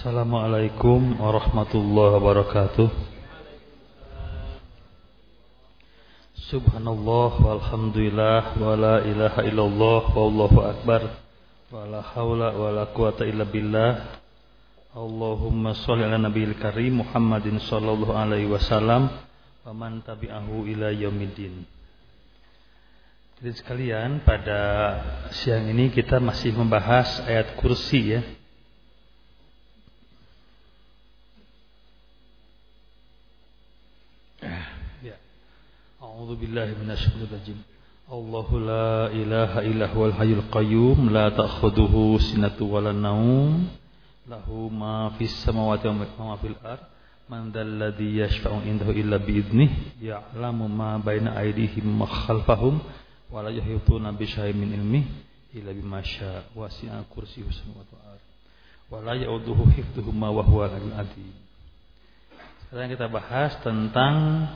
Assalamualaikum warahmatullahi wabarakatuh. Subhanallah walhamdulillah wa la ilaha illallah wallahu akbar wa la haula wa la quwata illa billah. Allahumma shalli ala nabiyil karim Muhammadin sallallahu alaihi wasallam wa man tabi'ahu ila yaumiddin. Jadi sekalian pada siang ini kita masih membahas ayat kursi. Ya. La ilaha illa huwal hayyul qayyum la ta'khudhuhu sinatu wa la naum. Lahu ma fis samawati wa ma fil ard. Man dzalladzi yashfa'u indahu illa bi idnihi ya'lamu ma baina aydihim wa khalfahum wala yahituna bi syai'in min ilmi illa bima syaa. Wasi'a kursiyyuhu samawati wal ard. Wala ya'uduhu hifdhuhuma wa huwa al azim. Sekarang kita bahas tentang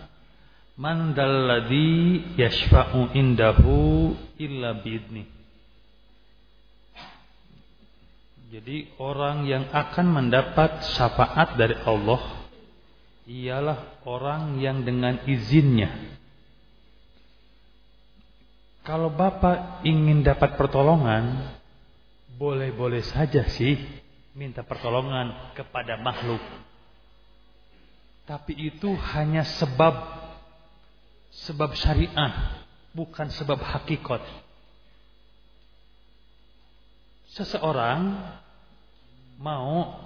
man dalladhi yashfa'u indahu illa biidni jadi orang yang akan mendapat syafaat dari Allah ialah orang yang dengan izinnya kalau Bapak ingin dapat pertolongan, boleh-boleh saja sih minta pertolongan kepada makhluk. Tapi itu hanya sebab sebab syariah, bukan sebab hakikat. Seseorang mau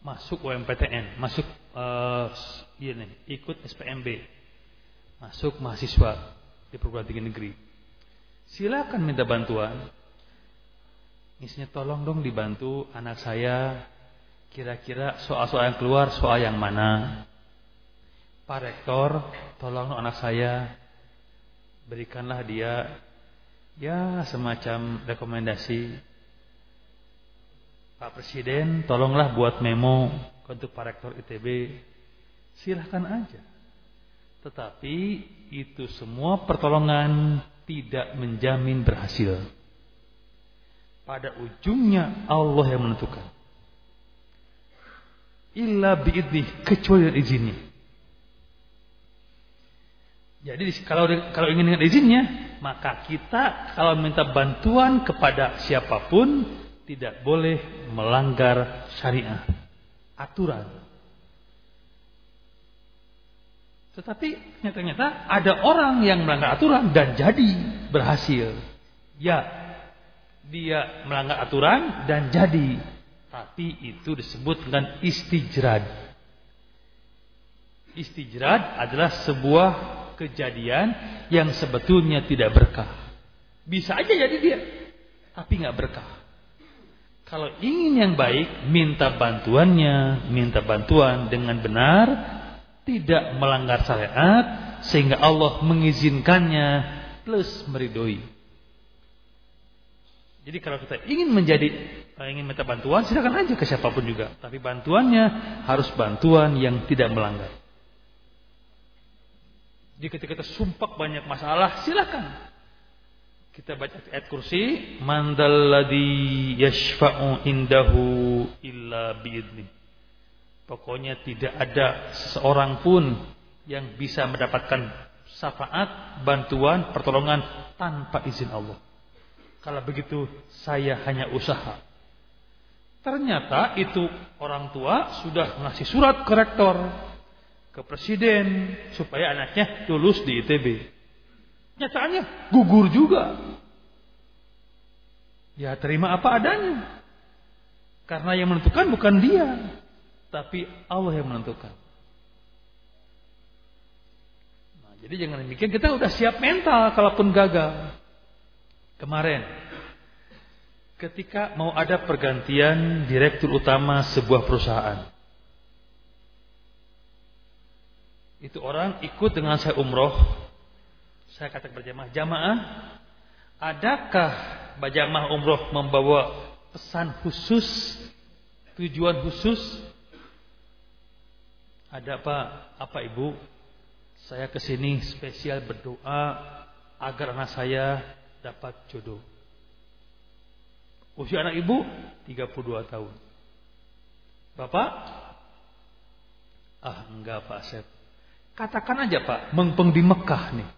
masuk UMPTN, masuk uh, ini, ikut SPMB, masuk mahasiswa di perguruan tinggi negeri silakan minta bantuan. Misalnya tolong dong dibantu anak saya kira-kira soal-soal yang keluar soal yang mana. Pak Rektor, tolong anak saya berikanlah dia ya semacam rekomendasi. Pak Presiden, tolonglah buat memo untuk Pak Rektor ITB. Silahkan aja. Tetapi itu semua pertolongan tidak menjamin berhasil. Pada ujungnya Allah yang menentukan. Illa biidnih, kecuali izinnya. Jadi kalau kalau ingin dengan izinnya, maka kita kalau minta bantuan kepada siapa pun tidak boleh melanggar syariah, aturan. Tetapi ternyata ada orang yang melanggar aturan dan jadi berhasil. Ya, dia melanggar aturan dan jadi. Tapi itu disebut dengan istijrad. Istijrad adalah sebuah kejadian yang sebetulnya tidak berkah. Bisa aja jadi dia, tapi nggak berkah. Kalau ingin yang baik, minta bantuannya, minta bantuan dengan benar, tidak melanggar syariat sehingga Allah mengizinkannya plus meridoi. Jadi kalau kita ingin menjadi ingin minta bantuan silakan aja ke siapa pun juga, tapi bantuannya harus bantuan yang tidak melanggar. Ketika kita sumpah banyak masalah silakan kita baca ayat kursi mandalladhi yashfa'u indahu illa biidnih Pokoknya tidak ada seorang pun yang bisa mendapatkan syafaat, bantuan, pertolongan tanpa izin Allah. Kalau begitu saya hanya usaha. Ternyata itu orang tua sudah ngasih surat ke rektor, ke presiden supaya anaknya lulus di ITB. Nyatanya gugur juga. Ya terima apa adanya. Karena yang menentukan bukan dia, tapi Allah yang menentukan. Nah, jadi jangan demikian kita udah siap mental kalaupun gagal. Kemarin ketika mau ada pergantian direktur utama sebuah perusahaan. Itu orang ikut dengan saya umroh. Saya katakan berjamaah, jamaah, adakah berjamaah umroh membawa pesan khusus, tujuan khusus ada apa? Apa ibu? Saya ke sini spesial berdoa agar anak saya dapat jodoh. Usia anak ibu 32 tahun. Bapak? Ah, enggak Pak Asep. Katakan aja Pak, mengpeng di Mekah nih.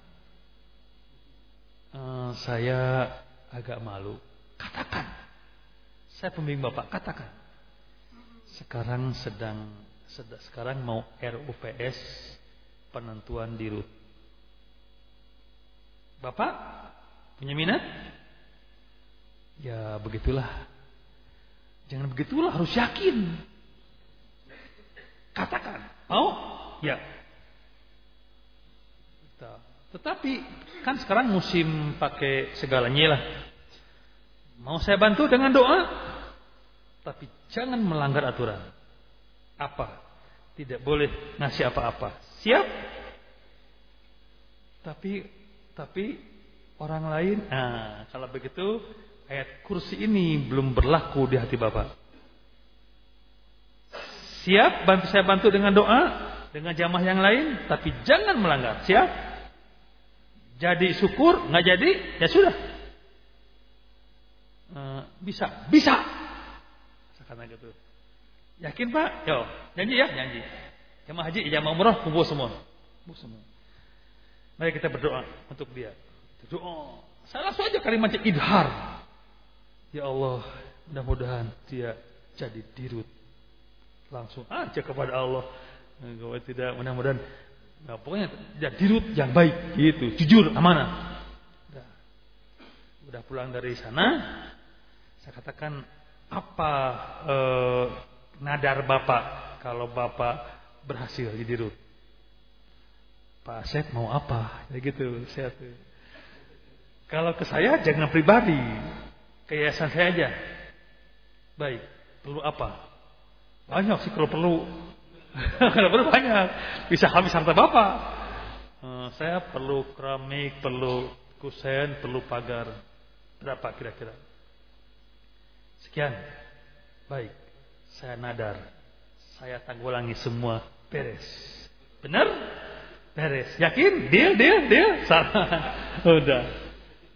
Uh, saya agak malu. Katakan. Saya pembimbing Bapak, katakan. Sekarang sedang sekarang mau RUPS penentuan dirut. Bapak punya minat? Ya begitulah. Jangan begitulah, harus yakin. Katakan, mau? Ya. Tetapi kan sekarang musim pakai segalanya lah. Mau saya bantu dengan doa? Tapi jangan melanggar aturan. Apa? Tidak boleh ngasih apa-apa. Siap? Tapi tapi orang lain, nah kalau begitu ayat kursi ini belum berlaku di hati Bapak. Siap bantu saya bantu dengan doa, dengan jamaah yang lain, tapi jangan melanggar. Siap? Jadi syukur, nggak jadi, ya sudah. Uh, bisa, bisa. Kata gitu. Yakin Pak? Yo, janji ya, janji. Jamaah haji, jamaah umroh, kumpul semua. Kumpul semua. Mari kita berdoa untuk dia. Doa. Saya langsung aja kalimatnya idhar. Ya Allah, mudah-mudahan dia jadi dirut. Langsung aja kepada Allah. Kalau tidak, mudah-mudahan nah, pokoknya jadi dirut yang baik gitu, jujur, amanah. Udah, pulang dari sana, saya katakan apa eh, nadar bapak kalau bapak berhasil jadi dirut? Pak Asep mau apa? Ya gitu, saya tuh. Kalau ke saya jangan pribadi, ke yayasan saya aja. Baik, perlu apa? Banyak sih kalau perlu. perlu banyak. Bisa habis harta Bapak. Uh, saya perlu keramik, perlu kusen, perlu pagar. Berapa kira-kira? Sekian. Baik, saya nadar. Saya tanggulangi semua beres. Benar? Beres. Yakin? Deal, deal, deal. Salah. Udah.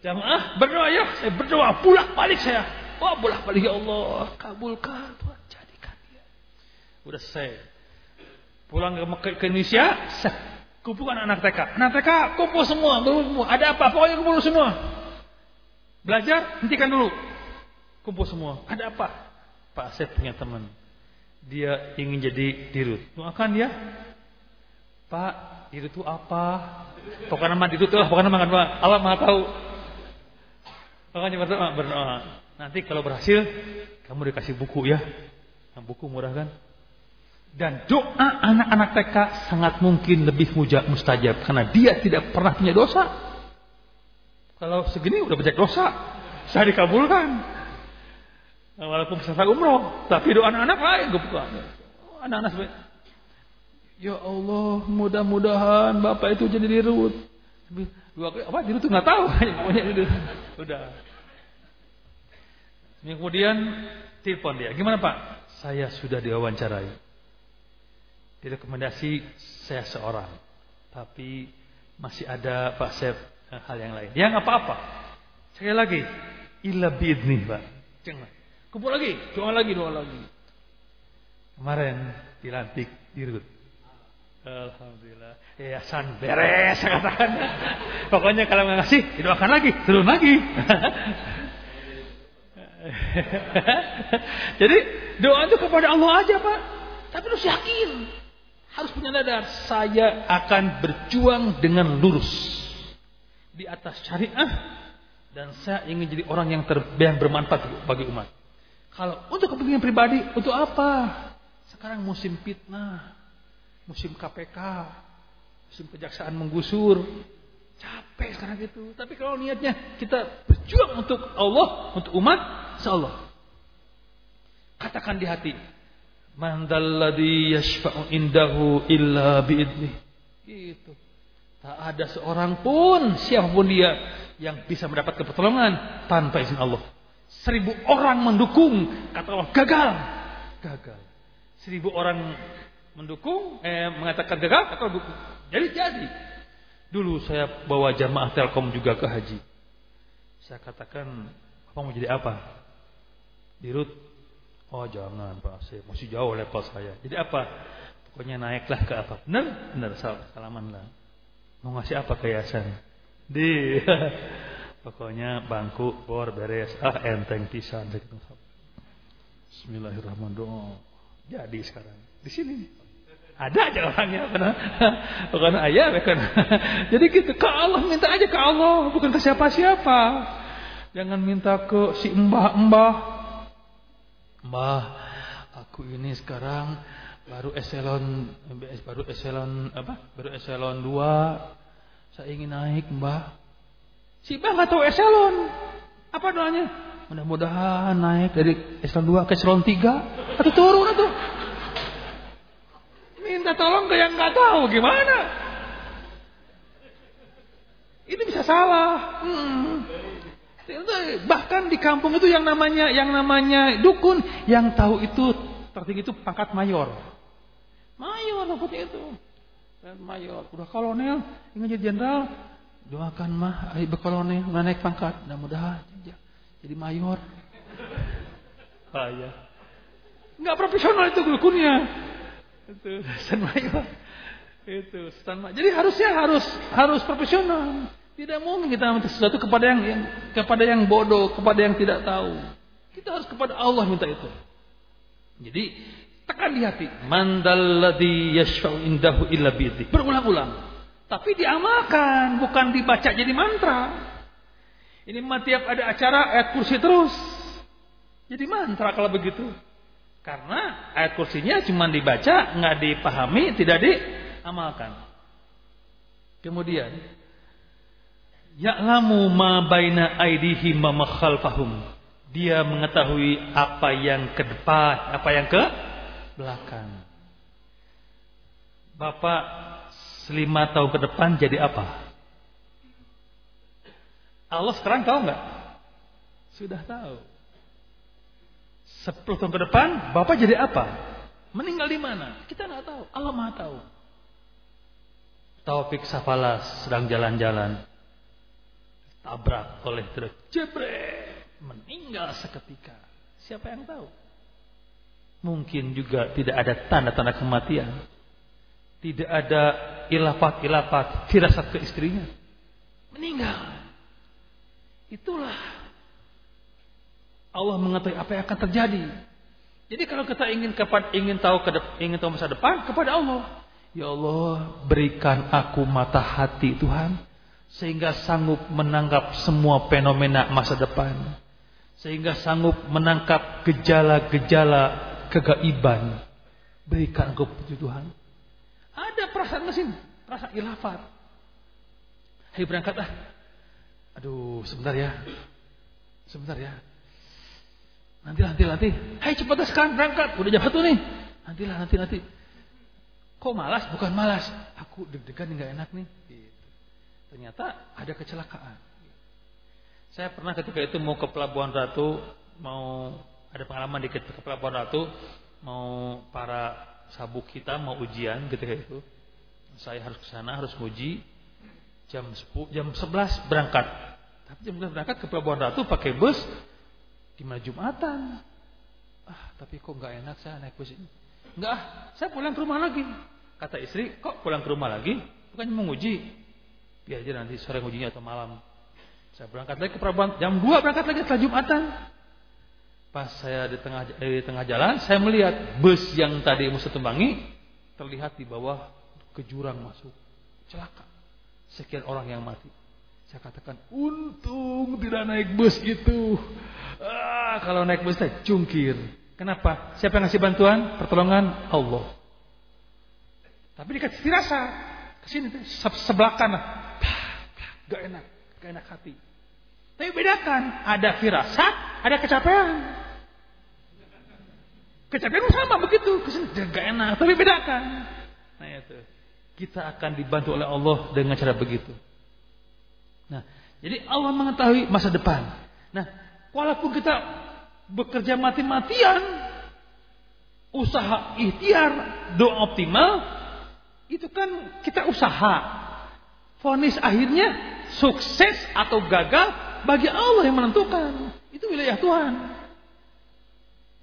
Jamaah berdoa ya, saya berdoa pulang balik saya. Oh bolak balik ya Allah, kabulkan Tuhan jadikan dia. Udah selesai. Pulang ke, ke Indonesia, kumpulkan anak TK. Anak TK kumpul semua, kumpul. Ada apa? Pokoknya kumpul semua. Belajar, hentikan dulu. Kumpul semua. Ada apa? Pak saya punya teman. Dia ingin jadi dirut. Doakan dia. Pak, dirut itu apa? Pokoknya nama dirut lah, pokoknya nama Allah Maha tahu. Makanya berdoa, berdoa. Nanti kalau berhasil, kamu dikasih buku ya. Nah, buku murah kan? Dan doa anak-anak TK sangat mungkin lebih mujab mustajab karena dia tidak pernah punya dosa. Kalau segini udah banyak dosa, saya dikabulkan. Walaupun peserta umroh, tapi doa anak-anak lain gue buka. Anak-anak sebenarnya. Ya Allah, mudah-mudahan bapak itu jadi dirut. Dua kali apa dirut nggak tahu, pokoknya udah. Kemudian telepon dia. Gimana Pak? Saya sudah diwawancarai. Direkomendasi saya seorang. Tapi masih ada Pak Sep eh, hal yang lain. Yang apa-apa. Sekali lagi. Illa biidnih Pak. Jangan. Kumpul lagi. Doa lagi, doa lagi. Kemarin dilantik dirut. Alhamdulillah. Yayasan beres katakan. Pokoknya kalau nggak ngasih, didoakan lagi, turun lagi. Jadi doa itu kepada Allah aja Pak. Tapi harus yakin. Harus punya nadar. Saya akan berjuang dengan lurus. Di atas syariah. Dan saya ingin jadi orang yang, ter, yang bermanfaat bagi umat. Kalau untuk kepentingan pribadi, untuk apa? Sekarang musim fitnah. Musim KPK. Musim kejaksaan menggusur. Capek sekarang itu. Tapi kalau niatnya kita berjuang untuk Allah, untuk umat, insyaallah. Katakan di hati, "Man dalladhi yashfa'u indahu illa biidnih." Gitu. Tak ada seorang pun siapa pun dia yang bisa mendapat pertolongan tanpa izin Allah. Seribu orang mendukung, kata Allah gagal, gagal. Seribu orang mendukung, eh, mengatakan gagal, kata Allah jadi jadi. Dulu saya bawa jamaah Telkom juga ke haji. Saya katakan, apa mau jadi apa? Dirut. Oh jangan Pak Asep, masih jauh level saya. Jadi apa? Pokoknya naiklah ke apa? Benar? Benar, salaman lah. Mau ngasih apa ke yayasan? Di. Pokoknya bangku, bor, beres. Ah enteng pisan. Bismillahirrahmanirrahim. Jadi sekarang. Di sini Ada aja orangnya karena bukan ayah kan. Jadi gitu ke Allah minta aja ke Allah, bukan ke siapa-siapa. Jangan minta ke si mbah-mbah Mbah, aku ini sekarang baru eselon baru eselon apa? Baru eselon 2. Saya ingin naik, Mbah. Si Mbah nggak tahu eselon. Apa doanya? Mudah-mudahan naik dari eselon 2 ke eselon 3 atau turun atau minta tolong ke yang nggak tahu gimana? Itu bisa salah. Hmm. Bahkan di kampung itu yang namanya yang namanya dukun yang tahu itu tertinggi itu pangkat mayor. Mayor seperti itu. Dan mayor, udah kolonel, ingin jadi jenderal, doakan mah ayo berkolonel, naik pangkat, mudah-mudahan jadi mayor. Ah ya. Enggak profesional itu dukunnya. Itu stan mayor. Itu stan mayor. Jadi harusnya harus harus profesional. Tidak mungkin kita minta sesuatu kepada yang, yang kepada yang bodoh, kepada yang tidak tahu. Kita harus kepada Allah minta itu. Jadi tekan di hati. Mandalladhi yashfa'u indahu illa bi'idhi. Berulang-ulang. Tapi diamalkan, bukan dibaca jadi mantra. Ini mah tiap ada acara ayat kursi terus. Jadi mantra kalau begitu. Karena ayat kursinya cuma dibaca, nggak dipahami, tidak diamalkan. Kemudian Ya'lamu ma baina aidihim ma khalfahum. Dia mengetahui apa yang ke depan, apa yang ke belakang. Bapak selima tahun ke depan jadi apa? Allah sekarang tahu nggak? Sudah tahu. Sepuluh tahun ke depan, Bapak jadi apa? Meninggal di mana? Kita nggak tahu. Allah Maha tahu. Taufik Safalas sedang jalan-jalan tabrak oleh truk, jebret, meninggal seketika. Siapa yang tahu? Mungkin juga tidak ada tanda-tanda kematian. Tidak ada ilafat-ilafat firasat ke istrinya. Meninggal. Itulah Allah mengetahui apa yang akan terjadi. Jadi kalau kita ingin kepada ingin tahu ke ingin tahu masa depan kepada Allah. Ya Allah, berikan aku mata hati Tuhan sehingga sanggup menangkap semua fenomena masa depan. Sehingga sanggup menangkap gejala-gejala kegaiban. Berikan engkau Tuhan. Ada perasaan mesin perasaan ilafat Hai berangkat ah aduh sebentar ya. Sebentar ya. Nanti nanti nanti. Hai cepat sekarang berangkat. Udah jam satu nih. Nantilah nanti nanti. Kok malas? Bukan malas. Aku deg-degan nggak enak nih Ternyata ada kecelakaan. Saya pernah ketika itu mau ke Pelabuhan Ratu, mau ada pengalaman dikit ke Pelabuhan Ratu, mau para sabuk kita mau ujian ketika itu. Saya harus ke sana, harus uji jam 10, jam 11 berangkat. Tapi jam 11 berangkat ke Pelabuhan Ratu pakai bus gimana Jumatan. Ah, tapi kok nggak enak saya naik bus ini. Enggak, ah, saya pulang ke rumah lagi. Kata istri, kok pulang ke rumah lagi? Bukannya mau uji. Biar aja nanti sore ujinya atau malam. Saya berangkat lagi ke Prabuan jam 2 berangkat lagi setelah Jumatan. Pas saya di tengah di tengah jalan, saya melihat bus yang tadi musuh tumbangi terlihat di bawah ke jurang masuk. Celaka. Sekian orang yang mati. Saya katakan, untung tidak naik bus itu. Ah, kalau naik bus saya cungkir. Kenapa? Siapa yang ngasih bantuan? Pertolongan Allah. Tapi dikasih rasa. Ke sini sebelah kanan. Gak enak, gak enak hati. Tapi bedakan, ada firasat, ada kecapean. Kecapean sama begitu, ke sini gak enak, tapi bedakan. Nah itu, kita akan dibantu oleh Allah dengan cara begitu. Nah, jadi Allah mengetahui masa depan. Nah, walaupun kita bekerja mati-matian, usaha ikhtiar, doa optimal, itu kan kita usaha. Fonis akhirnya sukses atau gagal bagi Allah yang menentukan. Itu wilayah Tuhan.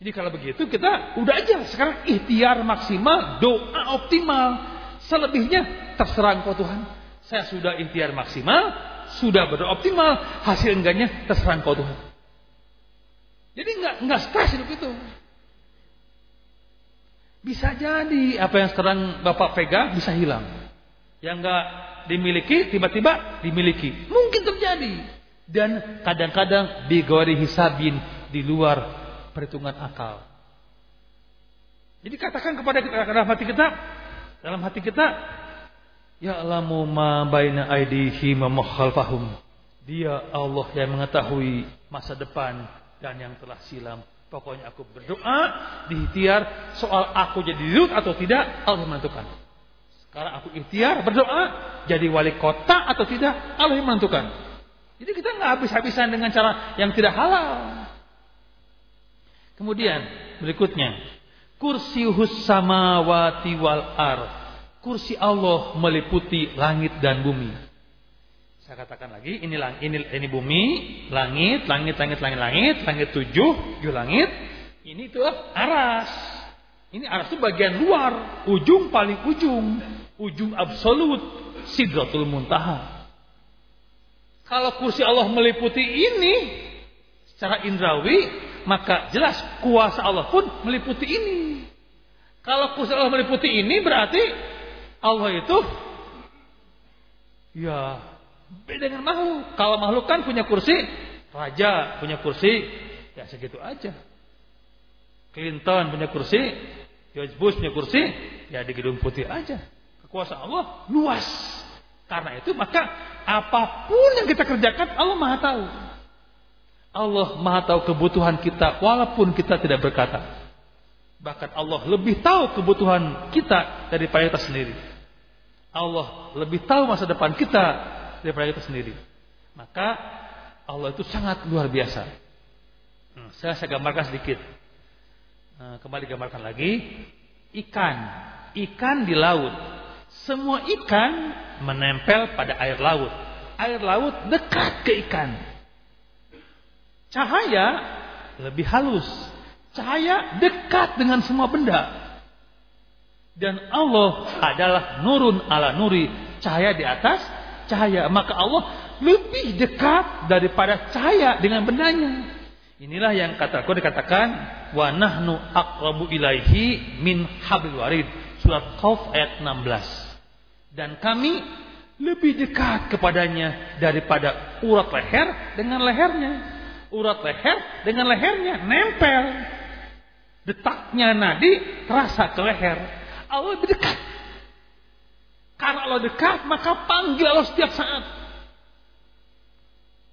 Jadi kalau begitu kita udah aja sekarang ikhtiar maksimal, doa optimal. Selebihnya terserah engkau Tuhan. Saya sudah ikhtiar maksimal, sudah berdoa optimal, hasil enggaknya terserah engkau Tuhan. Jadi enggak enggak stres hidup itu. Bisa jadi apa yang sekarang Bapak pegang bisa hilang. Yang enggak dimiliki tiba-tiba dimiliki. Mungkin terjadi. Dan kadang-kadang bigori hisabin di luar perhitungan akal. Jadi katakan kepada kita dalam hati kita, dalam hati kita, ya alamu ma baina aidihi ma khalfahum. Dia Allah yang mengetahui masa depan dan yang telah silam. Pokoknya aku berdoa, diikhtiar soal aku jadi lut atau tidak, Allah menentukan. Sekarang aku ikhtiar berdoa, jadi wali kota atau tidak, Allah yang menentukan. Jadi kita nggak habis-habisan dengan cara yang tidak halal. Kemudian berikutnya, kursi samawati wal ar. Kursi Allah meliputi langit dan bumi. Saya katakan lagi, ini lang, ini ini bumi, langit, langit, langit, langit, langit, langit tujuh, tujuh langit. Ini tuh aras. Ini aras itu bagian luar, ujung paling ujung, ujung absolut, sidratul muntaha. Kalau kursi Allah meliputi ini secara indrawi, maka jelas kuasa Allah pun meliputi ini. Kalau kuasa Allah meliputi ini berarti Allah itu ya beda dengan makhluk. Kalau makhluk kan punya kursi, raja punya kursi, ya segitu aja. Clinton punya kursi, George Bush punya kursi, ya di gedung putih aja. Kekuasaan Allah luas. Karena itu maka apa pun yang kita kerjakan Allah Maha tahu. Allah maha tahu kebutuhan kita walaupun kita tidak berkata. Bahkan Allah lebih tahu kebutuhan kita daripada kita sendiri. Allah lebih tahu masa depan kita daripada kita sendiri. Maka Allah itu sangat luar biasa. Hmm, saya saya gambarkan sedikit. Nah, kembali gambarkan lagi. Ikan. Ikan di laut. Semua ikan menempel pada air laut. Air laut dekat ke ikan. Cahaya lebih halus. Cahaya dekat dengan semua benda. Dan Allah adalah nurun ala nuri. Cahaya di atas cahaya. Maka Allah lebih dekat daripada cahaya dengan bendanya. Inilah yang kata kau dikatakan wa nahnu aqrabu ilaihi min hablil warid. Surat Qauf ayat 16. Dan kami lebih dekat kepadanya daripada urat leher dengan lehernya urat leher dengan lehernya nempel. Detaknya nadi terasa ke leher. Allah lebih dekat. Karena Allah dekat, maka panggil Allah setiap saat.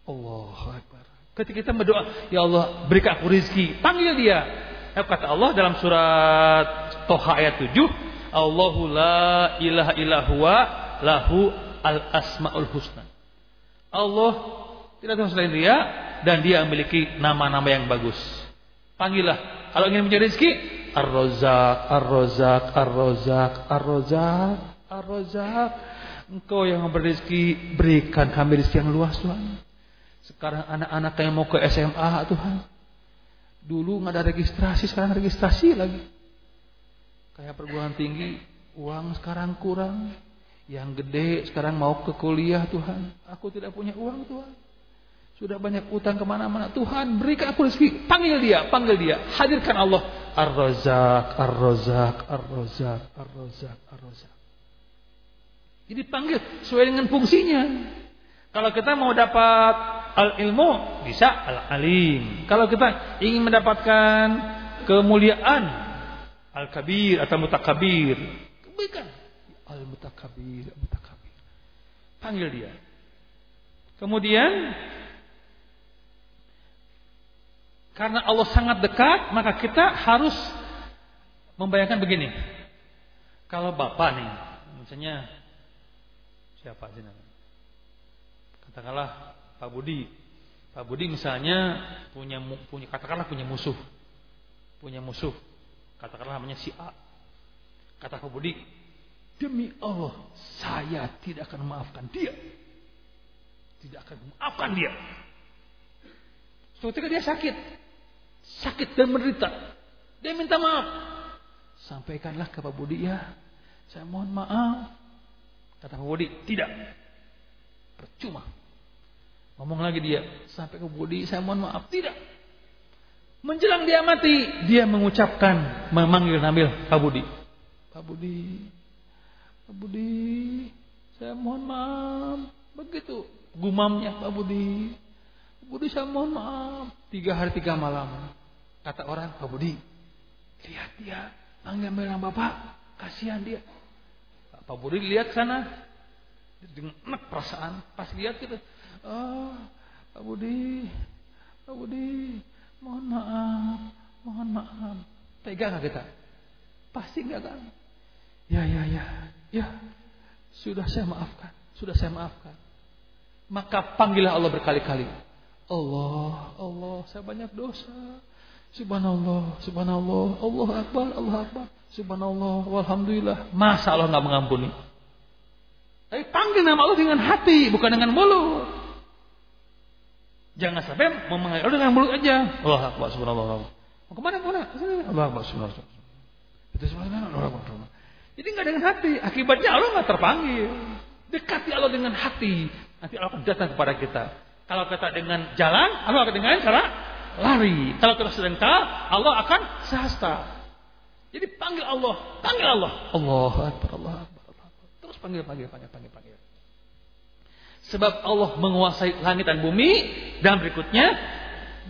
Allah Akbar. Ketika kita berdoa, Ya Allah berikan aku rizki. Panggil dia. Kata Allah dalam surat Toha ayat 7. Allahu la ilaha illahu lahu al asmaul husna. Allah tidak tahu selain dia dan dia memiliki nama-nama yang bagus. Panggillah. Kalau ingin mencari rezeki, Ar-Rozak, Ar-Rozak, Ar-Rozak, Ar-Rozak, Ar-Rozak. Engkau yang memberi rezeki, berikan kami rezeki yang luas Tuhan. Sekarang anak-anak yang mau ke SMA Tuhan. Dulu nggak ada registrasi, sekarang registrasi lagi. Kayak perguruan tinggi, uang sekarang kurang. Yang gede sekarang mau ke kuliah Tuhan. Aku tidak punya uang Tuhan. Sudah banyak utang ke mana-mana. Tuhan berikan aku rezeki. Panggil dia, panggil dia. Hadirkan Allah. Ar-Razak, Ar-Razak, Ar-Razak, Ar-Razak, Ar-Razak. Jadi panggil sesuai dengan fungsinya. Kalau kita mau dapat al-ilmu, bisa al-alim. Kalau kita ingin mendapatkan kemuliaan, al-kabir atau mutakabir, berikan al-mutakabir, mutakabir. Panggil dia. Kemudian Karena Allah sangat dekat, maka kita harus membayangkan begini. Kalau bapak nih, misalnya siapa sih namanya? Katakanlah Pak Budi. Pak Budi misalnya punya punya katakanlah punya musuh. Punya musuh. Katakanlah namanya si A. Kata Budi, demi Allah, saya tidak akan memaafkan dia. Tidak akan memaafkan dia. Suatu ketika dia sakit, sakit dan menderita. Dia minta maaf. Sampaikanlah ke Pak Budi ya. Saya mohon maaf. Kata Pak Budi, tidak. Percuma. Ngomong lagi dia, sampai ke Budi, saya mohon maaf. Tidak. Menjelang dia mati, dia mengucapkan, memanggil Nabil, Pak Budi. Pak Budi, Pak Budi, saya mohon maaf. Begitu gumamnya Pak Budi. Pak Budi saya mohon maaf. Tiga hari tiga malam. Kata orang Pak Budi. Lihat dia. Manggil bilang Bapak. Kasihan dia. Pak Budi lihat sana. Dengan perasaan. Pas lihat gitu. Oh, Pak Budi. Pak Budi. Mohon maaf. Mohon maaf. Tega gak kita? Pasti enggak kan? Ya, ya, ya. Ya. Sudah saya maafkan. Sudah saya maafkan. Maka panggillah Allah berkali-kali. Allah, Allah, saya banyak dosa. Subhanallah, subhanallah, Allah Akbar, Allah Akbar. Subhanallah, walhamdulillah. Masa Allah nggak mengampuni? Tapi panggil nama Allah dengan hati, bukan dengan mulut. Jangan sampai memanggil Allah dengan mulut aja. Allah Akbar, subhanallah. Mau ke mana, ke mana? Allah Akbar, subhanallah. Itu subhanallah, Allah Akbar. Jadi nggak dengan hati. Akibatnya Allah nggak terpanggil. Dekati Allah dengan hati. Nanti Allah akan datang kepada kita. Kalau kita dengan jalan, Allah akan dengan cara lari. Kalau kita sedengkal, Allah akan sahasta. Jadi panggil Allah, panggil Allah. Allah Akbar, Allah Akbar, Allah Akbar. Terus panggil, panggil, panggil, panggil, panggil. Sebab Allah menguasai langit dan bumi dan berikutnya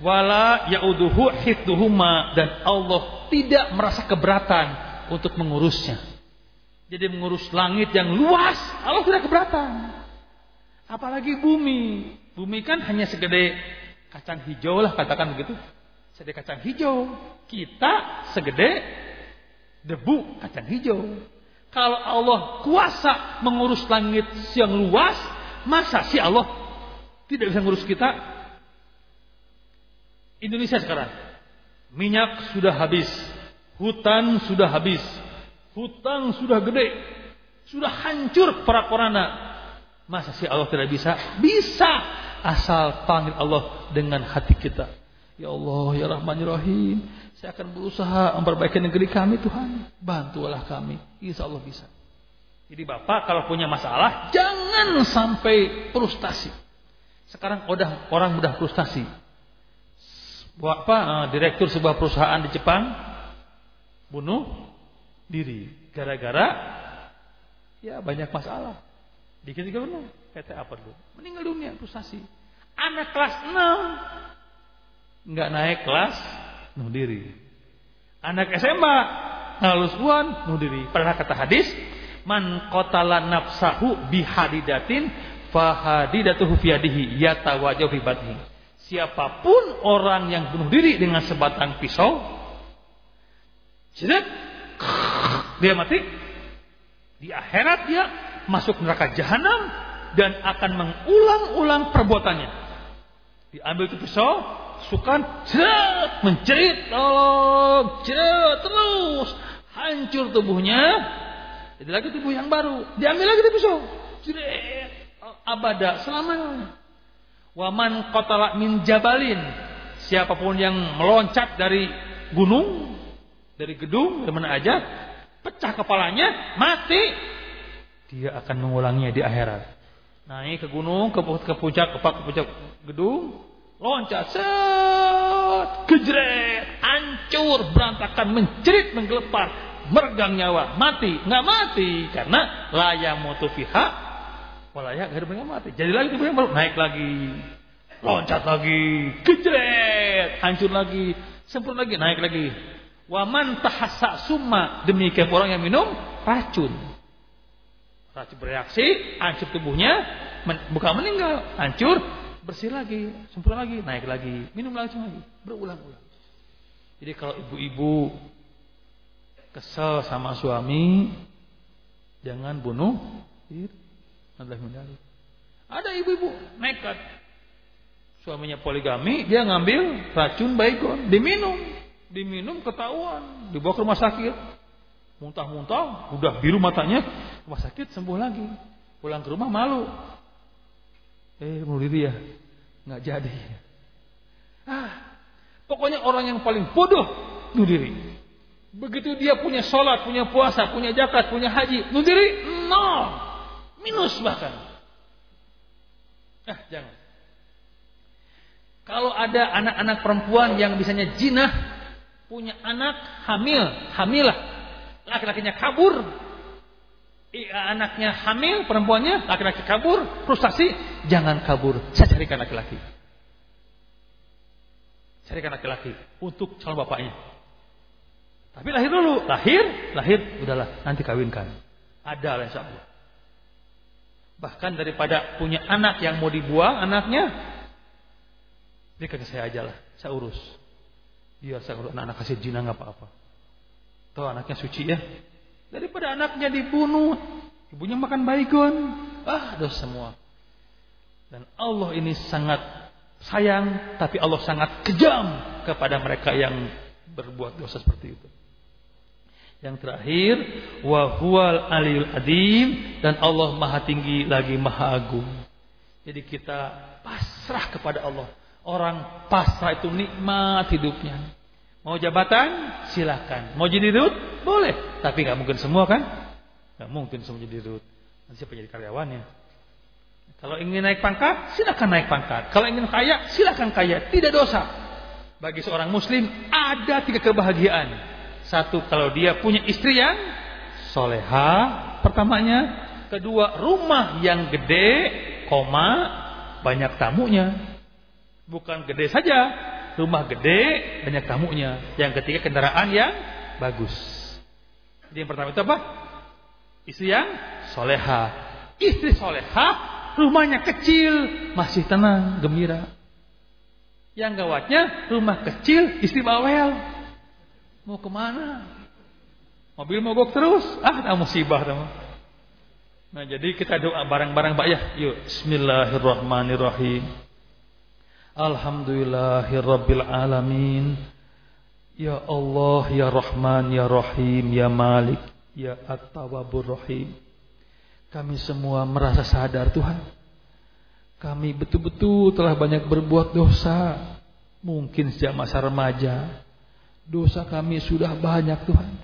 wala yauduhu hifduhuma dan Allah tidak merasa keberatan untuk mengurusnya. Jadi mengurus langit yang luas, Allah tidak keberatan. Apalagi bumi. Bumi kan hanya segede kacang hijau lah katakan begitu. Segede kacang hijau. Kita segede debu kacang hijau. Kalau Allah kuasa mengurus langit yang luas, masa sih Allah tidak bisa mengurus kita? Indonesia sekarang minyak sudah habis, hutan sudah habis, hutang sudah gede, sudah hancur para korana. Masa sih Allah tidak bisa? Bisa. Asal panggil Allah dengan hati kita. Ya Allah, ya Rahman, ya Rahim. Saya akan berusaha memperbaiki negeri kami Tuhan. Bantulah kami. Insya Allah bisa. Jadi Bapak kalau punya masalah, jangan sampai frustasi. Sekarang udah orang mudah frustasi. Bapak eh, direktur sebuah perusahaan di Jepang bunuh diri gara-gara ya banyak masalah. Dikit juga benar. PT apa dulu? Meninggal dunia, frustasi. Anak kelas 6 nggak naik kelas, nuh diri. Anak SMA halus buan, nuh diri. Pernah kata hadis, man qatala nafsahu bihadidatin fahadidatuhu fiyadihi yatawajahu fi batni. Siapa pun orang yang bunuh diri dengan sebatang pisau, dia mati. Di akhirat dia masuk neraka jahanam dan akan mengulang-ulang perbuatannya. Diambil itu pisau, sukan cerit, mencerit, tolong, cerit terus, hancur tubuhnya. Jadi lagi tubuh yang baru, diambil lagi itu pisau, cerit, abada selamanya. Waman kotala min jabalin, siapa pun yang meloncat dari gunung, dari gedung, dari mana aja, pecah kepalanya, mati, dia akan mengulanginya di akhirat. Naik ke gunung, ke, ke puncak, ke, ke puncak gedung, loncat, set, kejret, hancur, berantakan, mencerit, menggelepar, meregang nyawa, mati, nggak mati karena layak mutu fiha, walayak ada mati. Jadi lagi baru naik lagi, loncat lagi, kejret, hancur lagi, sempurna lagi, naik lagi. Waman tahasa summa demikian orang yang minum racun. Racun bereaksi, hancur tubuhnya, men, bukan meninggal, hancur, bersih lagi, sempurna lagi, naik lagi, minum lagi, lagi, berulang-ulang. Jadi kalau ibu-ibu kesel sama suami, jangan bunuh diri. Ada ibu-ibu nekat. Suaminya poligami, dia ngambil racun baygon, diminum. Diminum ketahuan, dibawa ke rumah sakit. Muntah-muntah, udah biru matanya, rumah sakit sembuh lagi. Pulang ke rumah malu. Eh, mau diri ya? Nggak jadi. Ah, pokoknya orang yang paling bodoh bunuh diri. Begitu dia punya sholat, punya puasa, punya zakat, punya haji, bunuh diri nol, minus bahkan. Ah, jangan. Kalau ada anak-anak perempuan yang bisanya jinah, punya anak hamil, hamilah, laki-lakinya kabur, anaknya hamil, perempuannya, laki-laki kabur, frustasi, jangan kabur, saya carikan laki-laki. Carikan laki-laki untuk calon bapaknya. Tapi lahir dulu, lahir, lahir, udahlah, nanti kawinkan. Ada lah insya Allah. Bahkan daripada punya anak yang mau dibuang anaknya, berikan ke saya aja lah, saya urus. Biar saya urus anak, -anak kasih jina nggak apa-apa. Tuh anaknya suci ya, Daripada anaknya dibunuh, ibunya makan baygon. Ah, dosa semua. Dan Allah ini sangat sayang, tapi Allah sangat kejam kepada mereka yang berbuat dosa seperti itu. Yang terakhir, wa huwal aliyul adim dan Allah Maha tinggi lagi Maha agung. Jadi kita pasrah kepada Allah. Orang pasrah itu nikmat hidupnya. Mau jabatan? Silakan. Mau jadi dirut? Boleh. Tapi nggak mungkin semua kan? Nggak mungkin semua jadi dirut. Nanti siapa jadi karyawannya? Kalau ingin naik pangkat, silakan naik pangkat. Kalau ingin kaya, silakan kaya. Tidak dosa. Bagi seorang muslim ada tiga kebahagiaan. Satu, kalau dia punya istri yang soleha, pertamanya. Kedua, rumah yang gede, koma, banyak tamunya. Bukan gede saja, rumah gede, banyak tamunya. Yang ketiga kendaraan yang bagus. Jadi yang pertama itu apa? Istri yang soleha. Istri soleha, rumahnya kecil, masih tenang, gembira. Yang gawatnya, rumah kecil, istri bawel. Mau ke mana? Mobil mogok terus. Ah, tak musibah teman. Nah, jadi kita doa bareng-bareng Pak ya. Yuk, Bismillahirrahmanirrahim. Alhamdulillahirabbil alamin. Ya Allah, ya Rahman, ya Rahim, ya Malik, ya At-Tawwabur Rahim. Kami semua merasa sadar Tuhan. Kami betul-betul telah banyak berbuat dosa. Mungkin sejak masa remaja. Dosa kami sudah banyak Tuhan.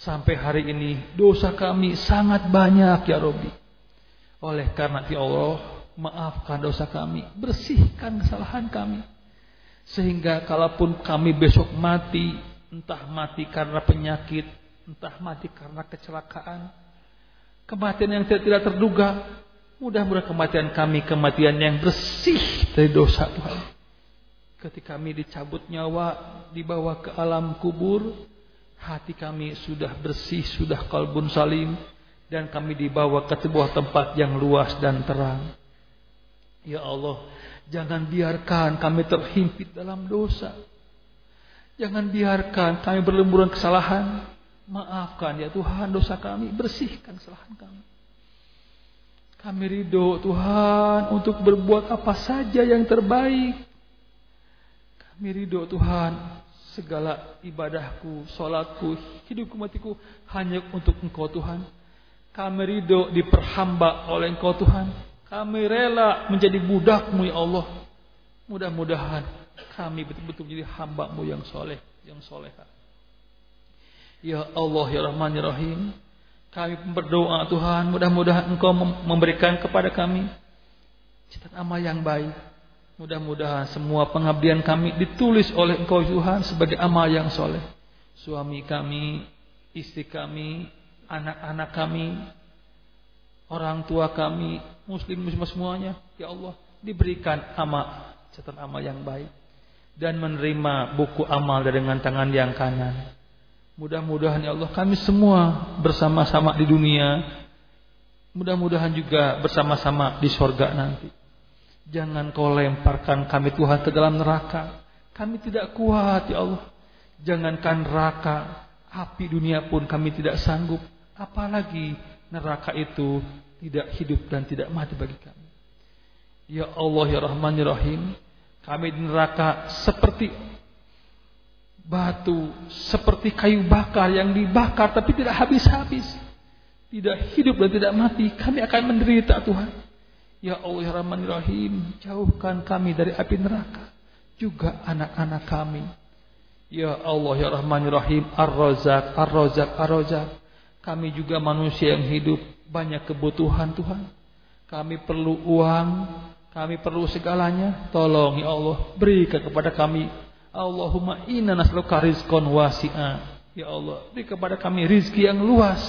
Sampai hari ini dosa kami sangat banyak ya Robi. Oleh karena ya Allah maafkan dosa kami, bersihkan kesalahan kami. Sehingga kalaupun kami besok mati, entah mati karena penyakit, entah mati karena kecelakaan, kematian yang tidak terduga, mudah-mudahan kematian kami kematian yang bersih dari dosa Tuhan. Ketika kami dicabut nyawa, dibawa ke alam kubur, hati kami sudah bersih, sudah kalbun salim, dan kami dibawa ke sebuah tempat yang luas dan terang. Ya Allah, jangan biarkan kami terhimpit dalam dosa. Jangan biarkan kami berlemburan kesalahan. Maafkan ya Tuhan dosa kami, bersihkan kesalahan kami. Kami ridho Tuhan untuk berbuat apa saja yang terbaik. Kami ridho Tuhan segala ibadahku, solatku, hidupku matiku hanya untuk Engkau Tuhan. Kami ridho diperhamba oleh Engkau Tuhan. Kami rela menjadi budakmu ya Allah. Mudah-mudahan kami betul-betul menjadi hambamu yang soleh, yang soleha. Ya Allah ya Rahman ya Rahim. Kami berdoa Tuhan, mudah-mudahan Engkau memberikan kepada kami cita amal yang baik. Mudah-mudahan semua pengabdian kami ditulis oleh Engkau Tuhan sebagai amal yang soleh. Suami kami, istri kami, anak-anak kami, orang tua kami, muslim muslim semuanya, ya Allah, diberikan amal, catatan amal yang baik dan menerima buku amal dengan tangan yang kanan. Mudah-mudahan ya Allah kami semua bersama-sama di dunia. Mudah-mudahan juga bersama-sama di sorga nanti. Jangan kau lemparkan kami Tuhan ke dalam neraka. Kami tidak kuat ya Allah. Jangankan neraka, api dunia pun kami tidak sanggup. Apalagi neraka itu tidak hidup dan tidak mati bagi kami. Ya Allah ya Rahman ya Rahim, kami di neraka seperti batu, seperti kayu bakar yang dibakar tapi tidak habis-habis. Tidak hidup dan tidak mati, kami akan menderita Tuhan. Ya Allah ya Rahman Rahim, jauhkan kami dari api neraka. Juga anak-anak kami. Ya Allah ya Rahman Rahim Ar-Razak Ar-Razak Ar-Razak Kami juga manusia yang hidup Banyak kebutuhan Tuhan. Kami perlu uang Kami perlu segalanya. Tolong ya Allah Berikan kepada kami. Allahumma inna nasluka rizqan wasi'a. Ya Allah Beri kepada kami rizki yang luas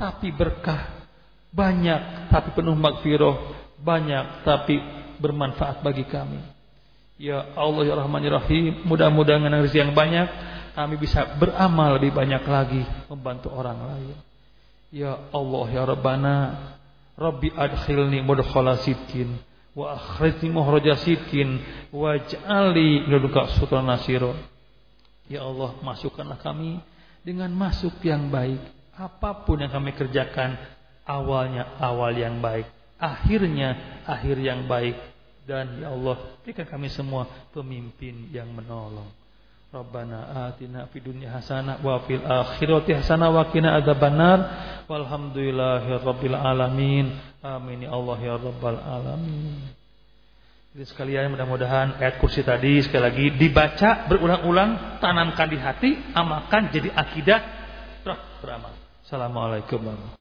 Tapi berkah Banyak tapi penuh magfirah Banyak tapi bermanfaat bagi kami Ya Allah ya Rahman ya Rahim, mudah-mudahan dengan rezeki yang banyak kami bisa beramal lebih banyak lagi membantu orang lain. Ya Allah ya Rabbana, Rabbi adkhilni mudkhala sidqin wa akhrijni mukhraja sidqin waj'alni minka sultan nasiro. Ya Allah, masukkanlah kami dengan masuk yang baik. Apa pun yang kami kerjakan, awalnya awal yang baik, akhirnya akhir yang baik dan ya Allah berikan kami semua pemimpin yang menolong. Rabbana atina fid dunya hasanah wa fil akhirati hasanah wa qina adzabannar walhamdulillahirabbil alamin. Amin ya Allah ya rabbal alamin. Jadi sekalian mudah-mudahan ayat kursi tadi sekali lagi dibaca berulang-ulang, tanamkan di hati, amalkan jadi akidah, terus beramal. Assalamualaikum warahmatullahi